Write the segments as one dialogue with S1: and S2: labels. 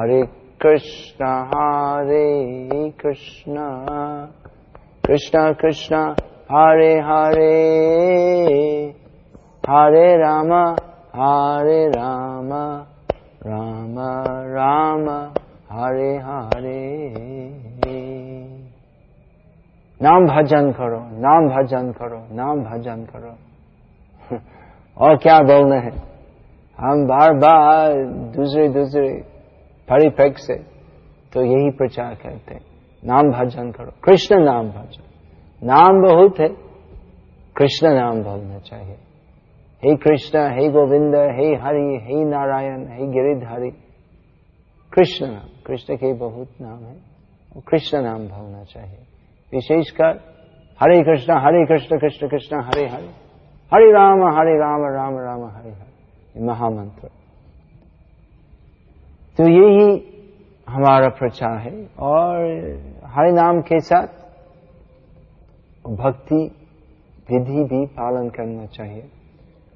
S1: हरे कृष्ण हरे कृष्ण। कृष्ण कृष्ण, हरे हरे। हरे राम हरे राम। राम राम, हरे हरे। नाम भजन करो, नाम भजन करो, नाम भजन करो। और क्या बोलना है? हम बार बार दूसरे दूसरे परिप्रेक्ष्य से तो यही प्रचार करते हैं। नाम भजन करो। कृष्ण नाम भजन। नाम बहुत है, कृष्ण नाम बोलना चाहिए। हे कृष्ण, हे गोविंद, हे हरि, हे नारायण, हे गिरिधारी, कृष्ण नाम। कृष्ण के बहुत नाम है कृष्ण नाम बोलना चाहिए। विशेषकर हरे कृष्ण हरे कृष्ण कृष्ण कृष्ण, हरे हरे। हरे राम हरे राम राम राम, हरे हरे। महामंत्र। तो यही हमारा प्रचार है और हरि नाम के साथ भक्ति विधि भी पालन करना चाहिए।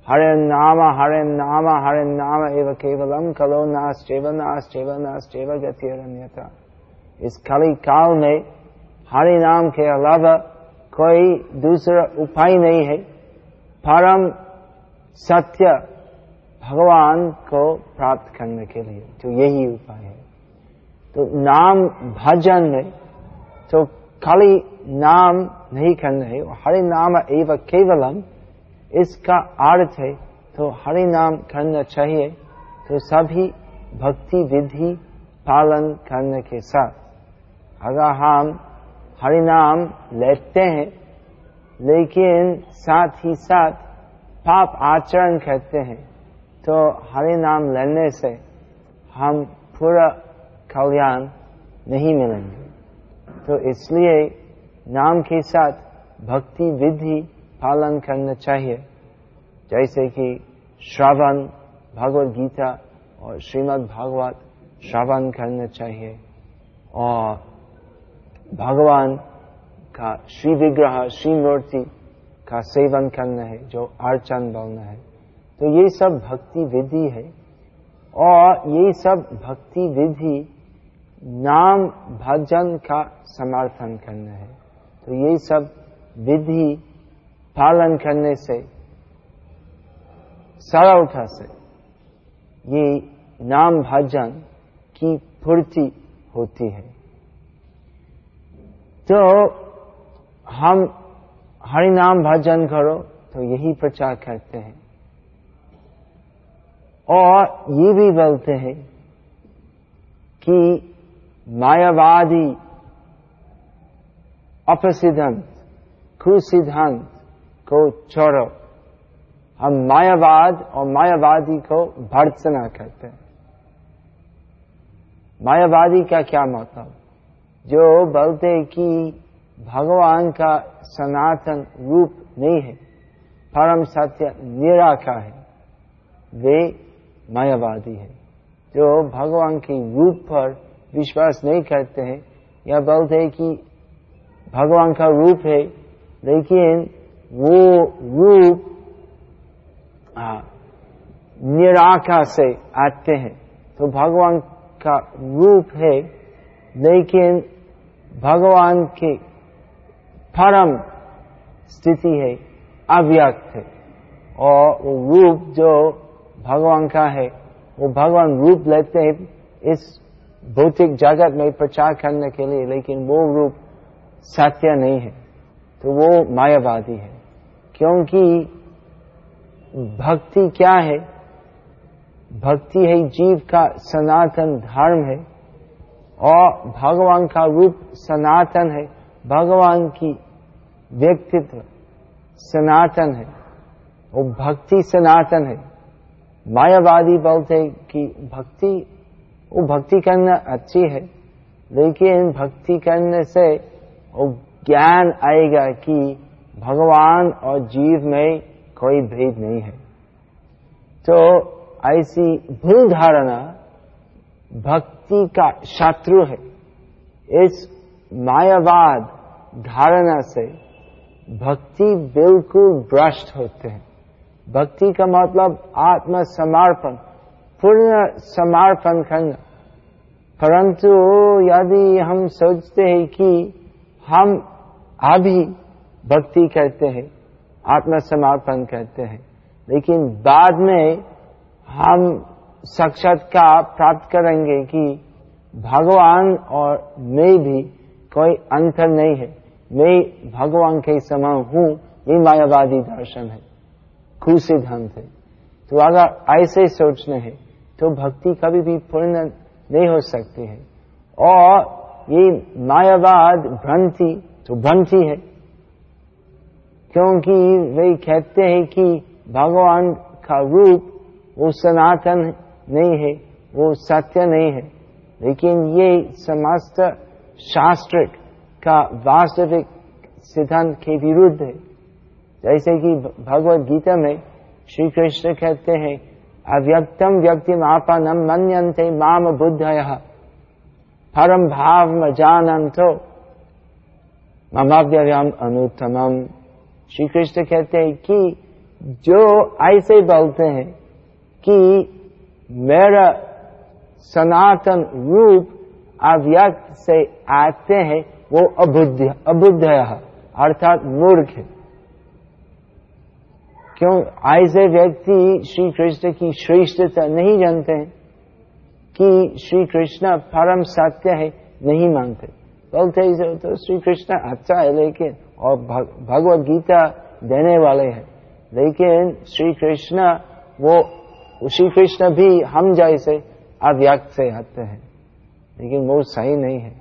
S1: हरे नाम हरे नाम हरे नाम एव केवलम कलो नास्टेव नास्टेव नास्टेव गतिरन्यता इस कली काल में हरि नाम के अलावा कोई दूसरा उपाय नहीं है। परम सत्य भगवान को प्राप्त करने के लिए तो यही उपाय है। तो नाम भजन तो खाली नाम नहीं करना है हरि नाम एवं केवलम, इसका अर्थ है तो हरि नाम करना चाहिए तो सभी भक्ति विधि पालन करने के साथ, अगर हम हरि नाम लेते हैं, लेकिन साथ ही साथ पाप आचरण करते हैं तो हरि नाम लेने से हम पूरा कल्याण नहीं मिलेंगे। तो इसलिए नाम के साथ भक्ति विधि पालन करना चाहिए। जैसे कि श्रवण, भगवत गीता और श्रीमद् भागवत श्रवण करना चाहिए। और भगवान का श्री विग्रह, श्री मूर्ति का सेवन करना है, जो अर्चन बोलना है। तो ये सब भक्ति विधि है। और ये सब भक्ति विधि नाम भजन का समर्थन करना है। तो ये सब विधि पालन करने से, सरलता से, ये नाम भजन की पूर्ति होती है। तो हम हरि नाम भजन करो तो यही प्रचार करते हैं। और ये भी बोलते हैं कि मायावादी अपसिद्धांत कुसिद्धांत को छोड़ो। हम मायावाद और मायावादी को भर्त्सना करते हैं। मायावादी का क्या मतलब? जो बोलते हैं कि भगवान का सनातन रूप नहीं है, परम सत्य निराकार है। वे मायावादी है, जो भगवान के रूप पर विश्वास नहीं करते हैं। या बोलते हैं कि भगवान का रूप है, लेकिन वो रूप निराकार से आते हैं। तो भगवान का रूप है, लेकिन भगवान की परम स्थिति है, अव्यक्त है। और वो रूप जो भगवान का है, वो भगवान रूप लेते हैं इस भौतिक जगत में प्रचार करने के लिए, लेकिन वो रूप सत्य नहीं है तो वो मायावादी है। क्योंकि भक्ति क्या है? भक्ति है जीव का सनातन धर्म है, और भगवान का रूप सनातन है, भगवान की व्यक्तित्व सनातन है, वो भक्ति सनातन है। मायावादी बोलते कि भक्ति, वो भक्ति करना अच्छी है। लेकिन भक्ति करने से वो ज्ञान आएगा कि भगवान और जीव में कोई भेद नहीं है। तो ऐसी भूल धारणा भक्ति का शत्रु है। इस मायावाद धारणा से भक्ति बिल्कुल भ्रष्ट होते हैं। भक्ति का मतलब आत्म समर्पण पूर्ण समर्पण करना। परंतु यदि हम सोचते हैं कि हम अभी भक्ति करते हैं, आत्मसमर्पण करते हैं, लेकिन बाद में हम साक्षात्कार प्राप्त करेंगे कि भगवान और मैं भी कोई अंतर नहीं है। मैं भगवान के समान हूँ, ये मायावादी दर्शन है। खू सिद्धांत है। तो अगर ऐसे सोचने हैं तो भक्ति कभी भी पूर्ण नहीं हो सकती है। और ये मायावाद भ्रांति तो भ्रांति है। क्योंकि वे कहते हैं कि भगवान का रूप वो सनातन नहीं है, वो सत्य नहीं है। लेकिन ये समस्त शास्त्र का वास्तविक सिद्धांत के विरुद्ध है। जैसे कि भगवत गीता में श्री कृष्ण कहते हैं अव्यक्तम व्यक्ति आपनम मनते माम बुद्ध परम भाव में जानंतो ममाव्यम अनुत्तमम। श्री कृष्ण कहते हैं कि जो ऐसे बोलते हैं कि मेरा सनातन रूप अव्यक्त से आते हैं, वो अबुद्ध अबुद्ध अर्थात मूर्ख है। क्यों? ऐसे व्यक्ति श्री कृष्ण की श्रेष्ठता नहीं जानते हैं, कि श्री कृष्ण परम सत्य है, नहीं मानते। बोलते तो श्री कृष्ण अच्छा है, लेकिन और भगवत गीता देने वाले हैं। लेकिन श्री कृष्ण, वो, श्री कृष्ण भी हम जैसे अव्यक्त से आते हैं। लेकिन वो सही नहीं है।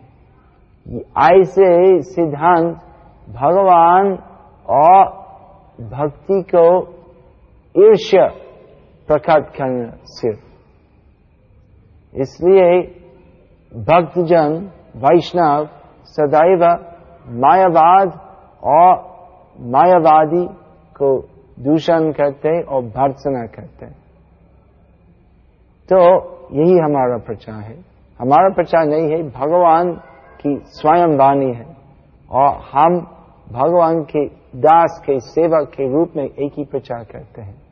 S1: ऐसे सिद्धांत, भगवान और भक्ति को ईर्ष्य प्रकट करना सिर्फ़ इसलिए भक्तजन, वैष्णव, सदैव मायावाद और मायावादी को दूषण करते और भर्सना करते तो यही हमारा प्रचार है। हमारा प्रचार नहीं है, भगवान की स्वयं वाणी है और हम भगवान के दास के सेवक के रूप में एक ही प्रचार करते हैं।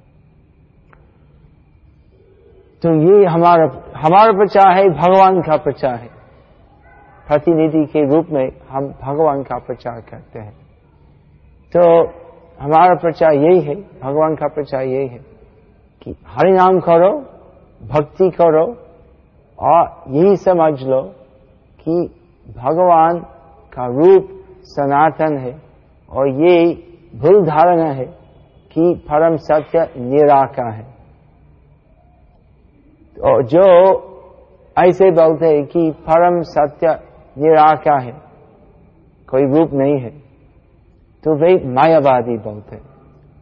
S1: तो ये हमारा हमारा प्रचार है, भगवान का प्रचार है। प्रतिनिधि के रूप में हम भगवान का प्रचार करते हैं। तो हमारा प्रचार यही है, भगवान का प्रचार यही है कि हरि नाम करो, भक्ति करो और यही समझ लो कि भगवान का रूप सनातन है और ये भूल धारणा है कि परम सत्य निराका है। और जो ऐसे बोलते हैं कि परम सत्य निराका है, कोई रूप नहीं है तो वे मायावादी बोलते हैं।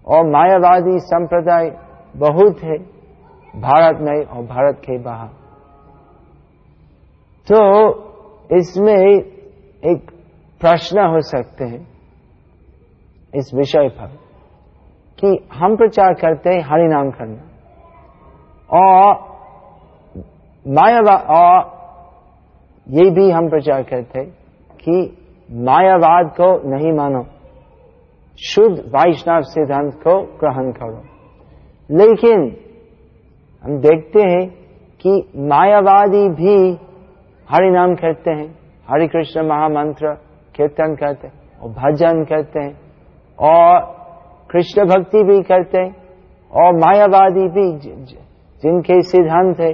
S1: और मायावादी संप्रदाय बहुत है, भारत में और भारत के बाहर। तो इसमें एक प्रश्न हो सकते हैं इस विषय पर कि हम प्रचार करते हैं हरि नाम करना। और मायावा और ये भी हम प्रचार करते हैं कि मायावाद को नहीं मानो, शुद्ध वैष्णव सिद्धांत को ग्रहण करो। लेकिन हम देखते हैं कि मायावादी भी हरि नाम करते हैं हरि कृष्ण महामंत्र कीर्तन करते हैं, और भजन करते हैं, और कृष्ण भक्ति भी करते हैं, और मायावादी भी जिनके सिद्धांत है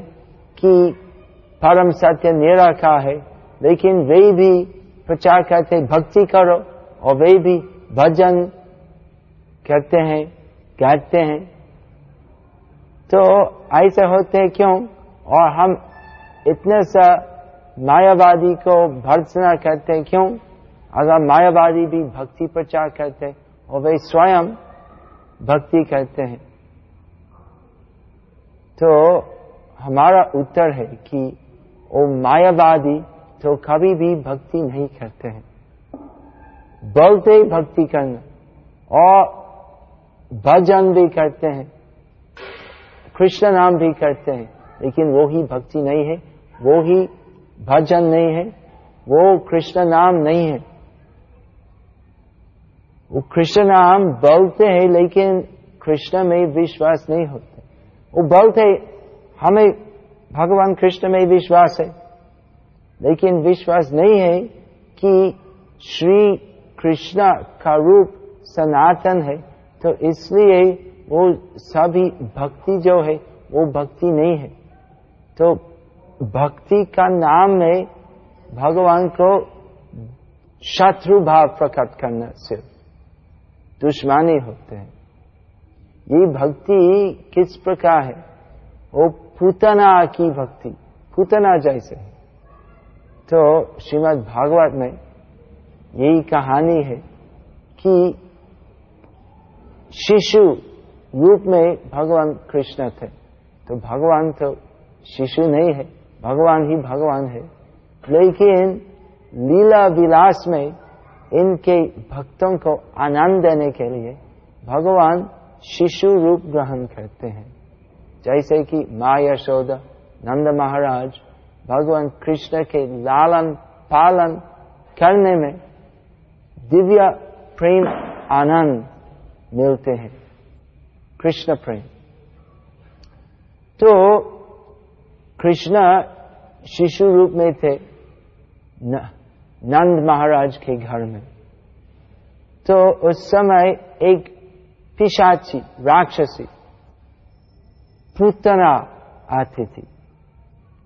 S1: कि परम सत्य निराखा है, लेकिन वे भी प्रचार करते भक्ति करो, और वे भी भजन करते हैं, गाते हैं। तो ऐसे होते हैं क्यों? और हम इतने सा मायावादी को भर्सना करते हैं क्यों? अगर मायावादी भी भक्ति प्रचार करते और वे स्वयं भक्ति करते हैं तो हमारा उत्तर है कि वो मायावादी तो कभी भी भक्ति नहीं करते हैं। बोलते ही भक्ति करना और भजन भी करते हैं, कृष्ण नाम भी करते हैं, लेकिन वो ही भक्ति नहीं है, वो ही भजन नहीं है, वो कृष्ण नाम नहीं है। वो कृष्ण नाम बोलते हैं, लेकिन कृष्ण में विश्वास नहीं होते। वो बोलते हमें भगवान कृष्ण में विश्वास है। लेकिन विश्वास नहीं है कि श्री कृष्ण का रूप सनातन है। तो इसलिए वो सभी भक्ति जो है, वो भक्ति नहीं है। तो भक्ति का नाम में भगवान को शत्रु भाव प्रकट करना सिर्फ़। दुश्मनी होते हैं। ये भक्ति किस प्रकार है? वो पूतना की भक्ति, पूतना जैसे है। तो श्रीमद् भागवत में यही कहानी है कि शिशु रूप में भगवान कृष्ण थे। तो भगवान तो शिशु नहीं है, भगवान ही भगवान है। लेकिन लीला विलास में इनके भक्तों को आनंद देने के लिए भगवान शिशु रूप ग्रहण करते हैं। जैसे कि माँ यशोदा, नंद महाराज, भगवान कृष्ण के लालन पालन करने में दिव्य प्रेम, आनंद मिलते हैं। कृष्ण प्रेम। तो कृष्ण शिशु रूप में थे। नंद महाराज के घर में। तो उस समय एक पिशाची, राक्षसी, पूतना आती थी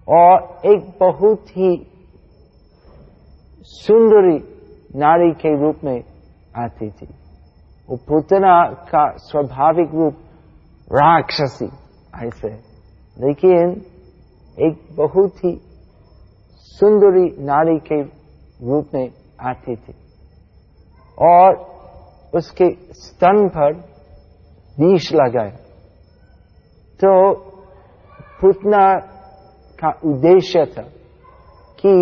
S1: और एक बहुत ही सुंदरी नारी के रूप में आती थी। वो पूतना का स्वाभाविक रूप राक्षसी, ऐसे। लेकिन एक बहुत ही सुंदरी नारी के रूप में आती थी। और उसके स्तन पर विष लगाए तो पुतना का उद्देश्य था कि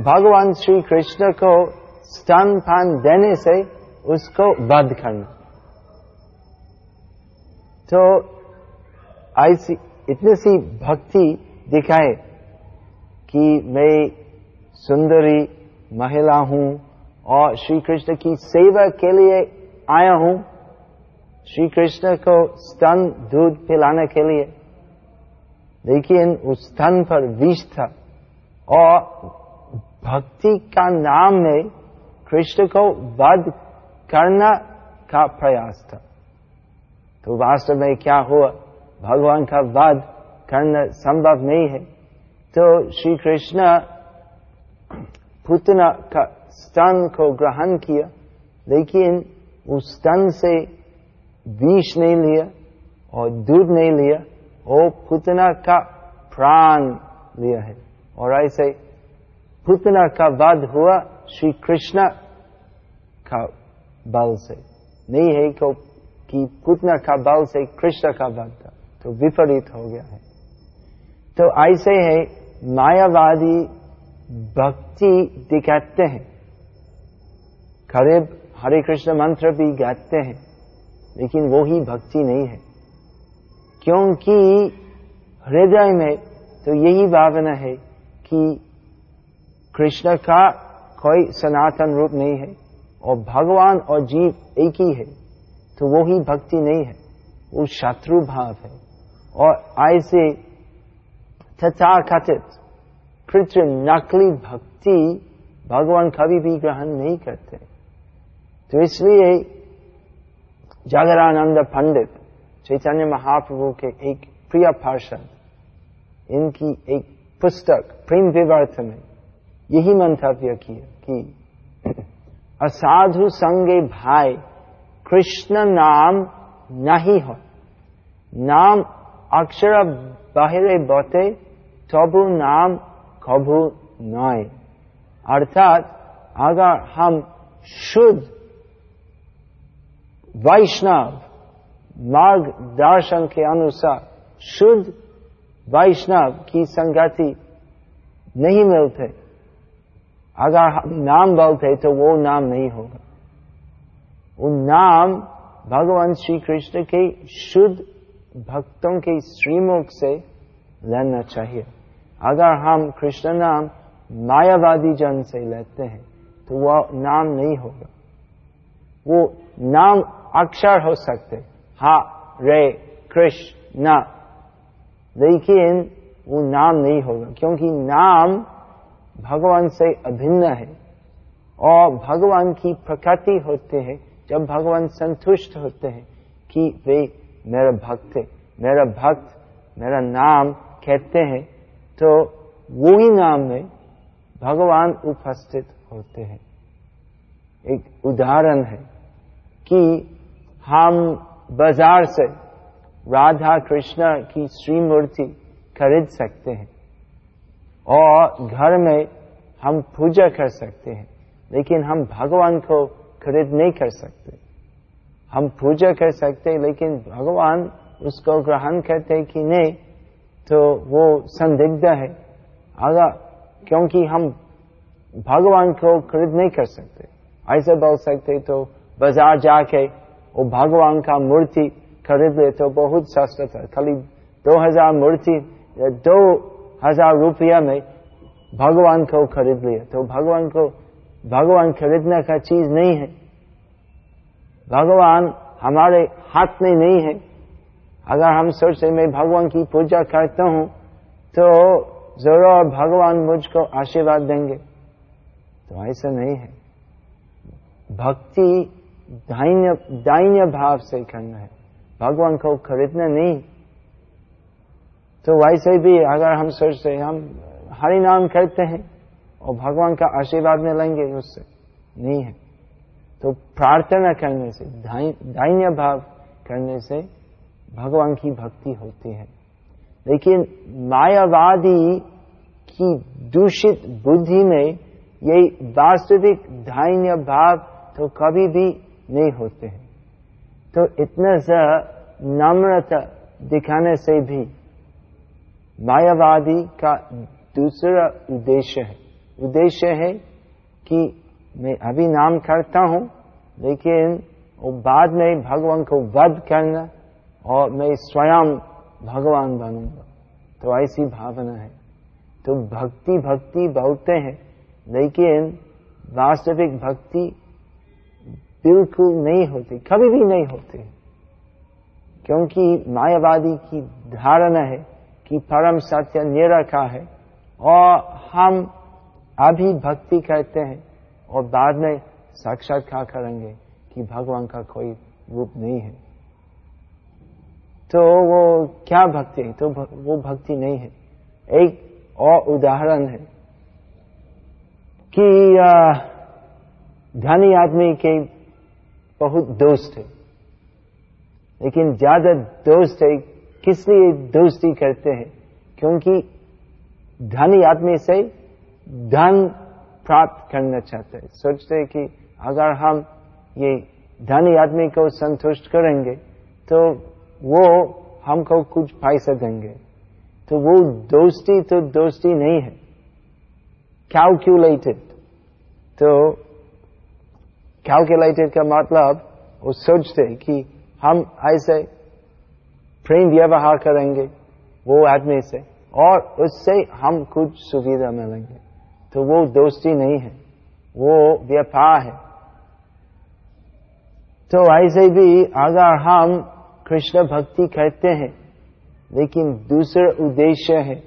S1: भगवान श्री कृष्ण को स्तन पान देने से उसको वध करना। तो ऐसी इतनी सी भक्ति दिखाए कि मैं सुंदरी महिला हूँ और श्री कृष्ण की सेवा के लिए आया हूँ। श्री कृष्ण को स्तन दूध पिलाने के लिए। लेकिन उस स्तन पर विष था और भक्ति का नाम में कृष्ण को वध करना का प्रयास था। तो वास्तव में क्या हुआ? भगवान का वध करना संभव नहीं है। तो श्री कृष्ण पुतना का स्तन को ग्रहण किया। लेकिन उस स्तन से विष नहीं लिया और दूध नहीं लिया वो पुतना का प्राण लिया है। और ऐसे पुतना का वध हुआ श्री कृष्ण का बल से। नहीं है को कि पुतना का बल से कृष्ण का वध था तो विपरीत हो गया है। तो ऐसे है, मायावादी भक्ति दिखाते हैं। करीब हरे कृष्ण मंत्र भी गाते हैं, लेकिन वो ही भक्ति नहीं है। क्योंकि हृदय में तो यही भावना है कि कृष्ण का कोई सनातन रूप नहीं है, और भगवान और जीव एक ही है तो वो ही भक्ति नहीं है। वो शत्रु भाव है। और ऐसे तथा कथित नकली भक्ति भगवान कभी भी ग्रहण नहीं करते। तो इसलिए जागरानंद पंडित चैतन्य महाप्रभु के एक प्रिय पार्षद, इनकी एक पुस्तक प्रेम विवर्थ में यही मंतव्य किया कि असाधु संगे भाई कृष्ण नाम नहीं हो। नाम अक्षर बाहरे बते, तबु नाम कभु नय। अर्थात, अगर हम शुद्ध वैष्णव मार्ग दर्शन के अनुसार शुद्ध वैष्णव की संगति नहीं मिलते, अगर हम नाम बोलते तो वो नाम नहीं होगा। वो नाम भगवान श्री कृष्ण के शुद्ध भक्तों के श्रीमुख से लेना चाहिए। अगर हम कृष्ण नाम मायावादी जन से लेते हैं तो वह नाम नहीं होगा। वो नाम अक्षर हो सकते हा। रे, कृष्ण। लेकिन वो नाम नहीं होगा, क्योंकि नाम भगवान से अभिन्न है। और भगवान की प्रकृति होते हैं, जब भगवान संतुष्ट होते हैं कि वे मेरा भक्त है, मेरा भक्त मेरा नाम कहते हैं। तो वही नाम में भगवान उपस्थित होते हैं। एक उदाहरण है कि हम बाज़ार से राधा कृष्ण की श्री मूर्ति खरीद सकते हैं और घर में हम पूजा कर सकते हैं, लेकिन हम भगवान को खरीद नहीं कर सकते। हम पूजा कर सकते लेकिन भगवान उसको ग्रहण करते कि नहीं तो वो संदिग्ध है। आगा, क्योंकि हम भगवान को खरीद नहीं कर सकते। ऐसे बोल सकते तो बाज़ार जाके वो भगवान का मूर्ति खरीद ले तो बहुत सस्ता था। खाली दो हज़ार मूर्ति दो हज़ार रुपया में भगवान को खरीद लिया। तो भगवान को, भगवान खरीदने का चीज़ नहीं है। भगवान हमारे हाथ में नहीं है। अगर हम सोचते मैं भगवान की पूजा करता हूँ तो ज़रूर भगवान मुझको आशीर्वाद देंगे। तो ऐसा नहीं है। भक्ति दाइन्य दाइन्य भाव से करना है। भगवान को खरीदना नहीं। तो वैसे भी अगर हम सोचते हम हरि नाम करते हैं, और भगवान का आशीर्वाद में लेंगे, उससे नहीं है। तो प्रार्थना करने से दाइन्य भाव करने से भगवान की भक्ति होती है। लेकिन मायावादी की दूषित बुद्धि में यही वास्तविक धान्य भाव तो कभी भी नहीं होते हैं। तो इतना सा नम्रता दिखाने से भी मायावादी का दूसरा उद्देश्य है। उद्देश्य है कि मैं अभी नाम करता हूँ, लेकिन वो बाद में भगवान को वध करना और मैं स्वयं भगवान बनूँगा। तो ऐसी भावना है। तो भक्ति भक्ति बोलते हैं, लेकिन वास्तविक भक्ति बिल्कुल नहीं होती, कभी भी नहीं होती। क्योंकि मायावादी की धारणा है कि परम सत्य निरखा है, और हम अभी भक्ति करते हैं और बाद में साक्षात्कार करेंगे कि भगवान का कोई रूप नहीं है। तो वो क्या भक्ति है? तो वो भक्ति नहीं है। एक और उदाहरण है कि धनी आदमी के बहुत दोस्त है। लेकिन ज़्यादा दोस्त है, किस लिए दोस्ती करते हैं? क्योंकि धनी आदमी से धन प्राप्त करना चाहते हैं। सोचते हैं कि अगर हम ये धनी आदमी को संतुष्ट करेंगे तो वो हमको कुछ पैसा देंगे। तो वो दोस्ती तो दोस्ती नहीं है। कैलकुलेटेड तो कैलकुलेटेड का मतलब वो सोचते कि हम ऐसे प्रेम व्यवहार करेंगे वो आदमी से और उससे हम कुछ सुविधा मिलेंगे। तो वो दोस्ती नहीं है। वो व्यापार है। तो ऐसे भी अगर हम कृष्ण भक्ति करते हैं, लेकिन दूसरा उद्देश्य है।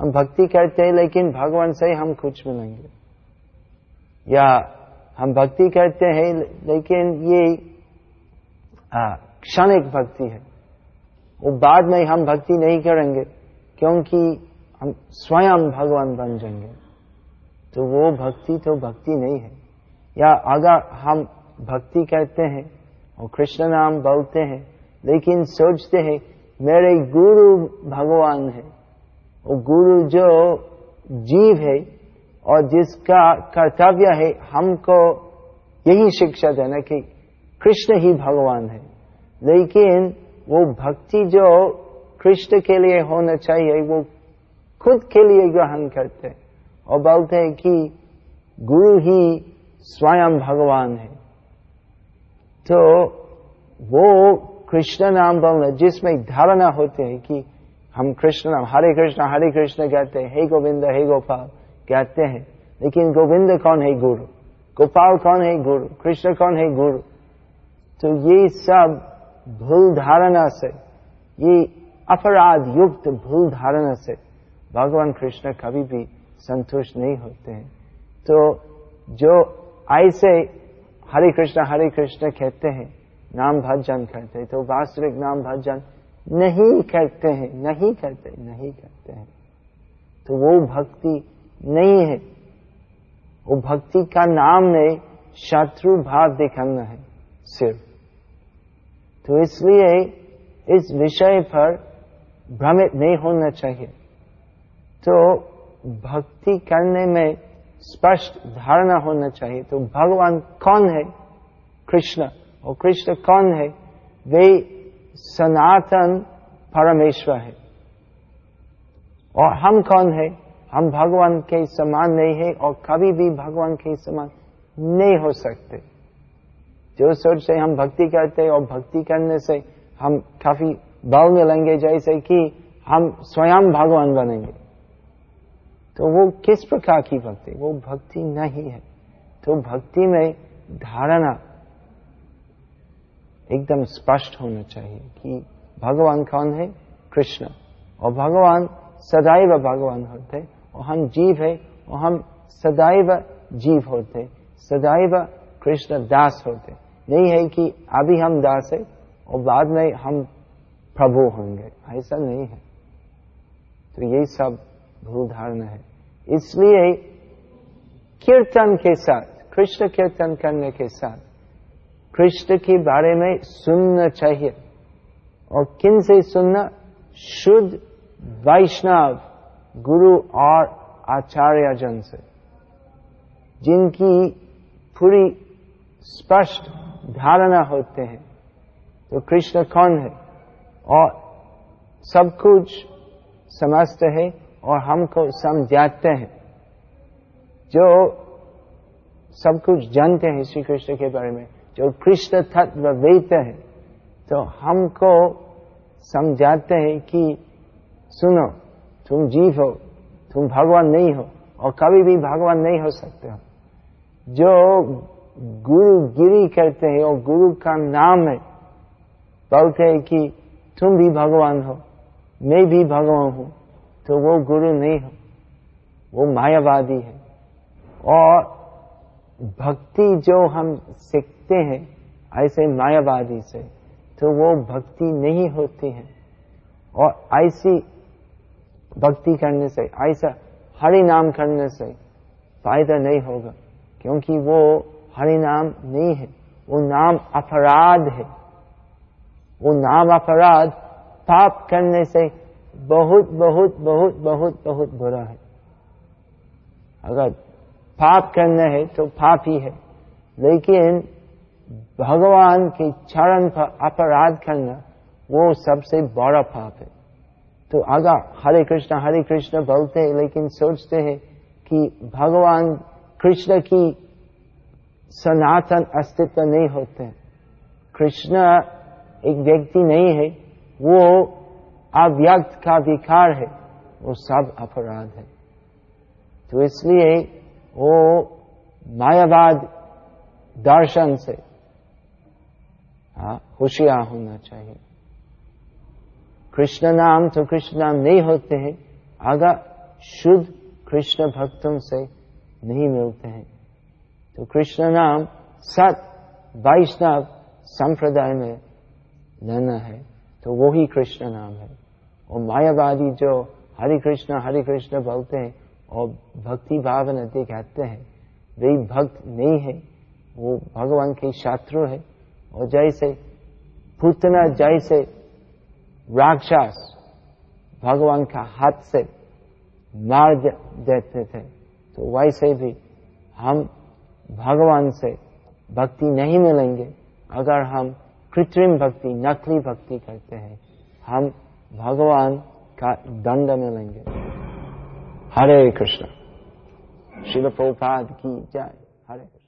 S1: हम भक्ति करते हैं, लेकिन भगवान से हम कुछ मिलेंगे या हम भक्ति करते हैं, लेकिन ये क्षणिक भक्ति है। वो बाद में हम भक्ति नहीं करेंगे, क्योंकि हम स्वयं भगवान बन जाएँगे। तो वो भक्ति तो भक्ति नहीं है। या अगर हम भक्ति करते हैं और कृष्ण नाम बोलते हैं, लेकिन सोचते हैं, मेरे गुरु भगवान है। वो गुरु जो जीव है और जिसका कर्तव्य है, हमको यही शिक्षा देना कि कृष्ण ही भगवान है। लेकिन वो भक्ति जो कृष्ण के लिए होना चाहिए, वो खुद के लिए ग्रहण करते हैं और बोलते हैं कि गुरु ही स्वयं भगवान है। तो वो कृष्ण नाम बोलना जिसमें धारणा होते हैं कि हम कृष्ण नाम, हरे कृष्ण हरे कृष्ण कहते हैं, हे गोविंद, हे गोपाल कहते हैं। लेकिन गोविंद कौन है गुरु? गोपाल कौन है गुरु? कृष्ण कौन है गुरु? तो ये सब भूल धारणा से, ये अपराध युक्त भूल धारणा से भगवान कृष्ण कभी भी संतुष्ट नहीं होते हैं। तो जो ऐसे हरे कृष्ण हरे कृष्ण कहते हैं, नाम भजन करते हैं तो वास्तविक नाम भजन नहीं करते हैं, नहीं करते नहीं करते हैं। तो वो भक्ति नहीं है। वो भक्ति का नाम में शत्रु भाव दिखाना है सिर्फ़ तो इसलिए इस विषय पर भ्रमित नहीं होना चाहिए। तो भक्ति करने में स्पष्ट धारणा होना चाहिए। तो भगवान कौन है? कृष्ण। और कृष्ण कौन है? वे सनातन परमेश्वर है। और हम कौन है? हम भगवान के समान नहीं है और कभी भी भगवान के समान नहीं हो सकते। जो सोचते हम भक्ति करते और भक्ति करने से हम काफ़ी बल मिलेंगे जैसे कि हम स्वयं भगवान बनेंगे। तो वो किस प्रकार की भक्ति? वो भक्ति नहीं है। तो भक्ति में धारणा एकदम स्पष्ट होना चाहिए कि भगवान कौन है? कृष्ण। और भगवान सदैव भगवान होते और हम जीव है, और हम सदैव जीव होते सदैव कृष्ण दास होते नहीं है कि अभी हम दास है, और बाद में हम प्रभु होंगे। ऐसा नहीं है। तो यही सब भूल धारणा है। इसलिए कीर्तन के साथ, कृष्ण कीर्तन करने के साथ, कृष्ण के बारे में सुनना चाहिए। और किन से सुनना? शुद्ध वैष्णव गुरु और आचार्य जन से, जिनकी पूरी स्पष्ट धारणा होते हैं। तो कृष्ण कौन है? और सब कुछ समझते हैं। और हमको समझाते हैं। जो सब कुछ जानते हैं श्री कृष्ण के बारे में, जो कृष्ण तत्व वेद है तो हमको समझाते हैं कि सुनो, तुम जीव हो, तुम भगवान नहीं हो, और कभी भी भगवान नहीं हो सकते हो। जो गुरु गिरी करते हैं और गुरु का नाम है, बोलते हैं कि तुम भी भगवान हो, मैं भी भगवान हूँ। तो वो गुरु नहीं हो। वो मायावादी है। और भक्ति जो हम सीखते हैं, ऐसे मायावादी से तो वो भक्ति नहीं होती है। और ऐसी भक्ति करने से, ऐसा हरि नाम करने से फ़ायदा नहीं होगा, क्योंकि वो हरि नाम नहीं है। वो नाम अपराध है। वो नाम अपराध पाप करने से बहुत बहुत बहुत बहुत बहुत बुरा है। अगर पाप करना है तो पाप ही है। लेकिन भगवान के चरण पर अपराध करना, वो सबसे बड़ा पाप है। तो अगर हरे कृष्ण हरे कृष्ण बोलते हैं, लेकिन सोचते हैं कि भगवान कृष्ण की सनातन अस्तित्व नहीं होते। कृष्ण एक व्यक्ति नहीं है, वो अव्यक्त का विकार है, वो सब अपराध है। तो इसलिए वो मायावाद दर्शन से होशियार होना चाहिए। कृष्ण नाम तो कृष्ण नाम नहीं होते हैं, अगर शुद्ध कृष्ण भक्तों से नहीं मिलते हैं। तो कृष्ण नाम सत वैष्णव संप्रदाय में लेना है तो वो ही कृष्ण नाम है। और मायावादी जो हरे कृष्ण हरे कृष्ण बोलते हैं और भक्ति भावना कहते हैं, वे भक्त नहीं है, वो भगवान के शत्रु है। और जैसे पुतना, जैसे राक्षस भगवान का हाथ से मार देते थे तो वैसे भी हम भगवान से भक्ति नहीं मिलेंगे। अगर हम कृत्रिम भक्ति, नकली भक्ति करते हैं, हम भगवान का दंड मिलेंगे। हरे कृष्ण। शिव प्रभुपाद की जय। हरे कृष्ण।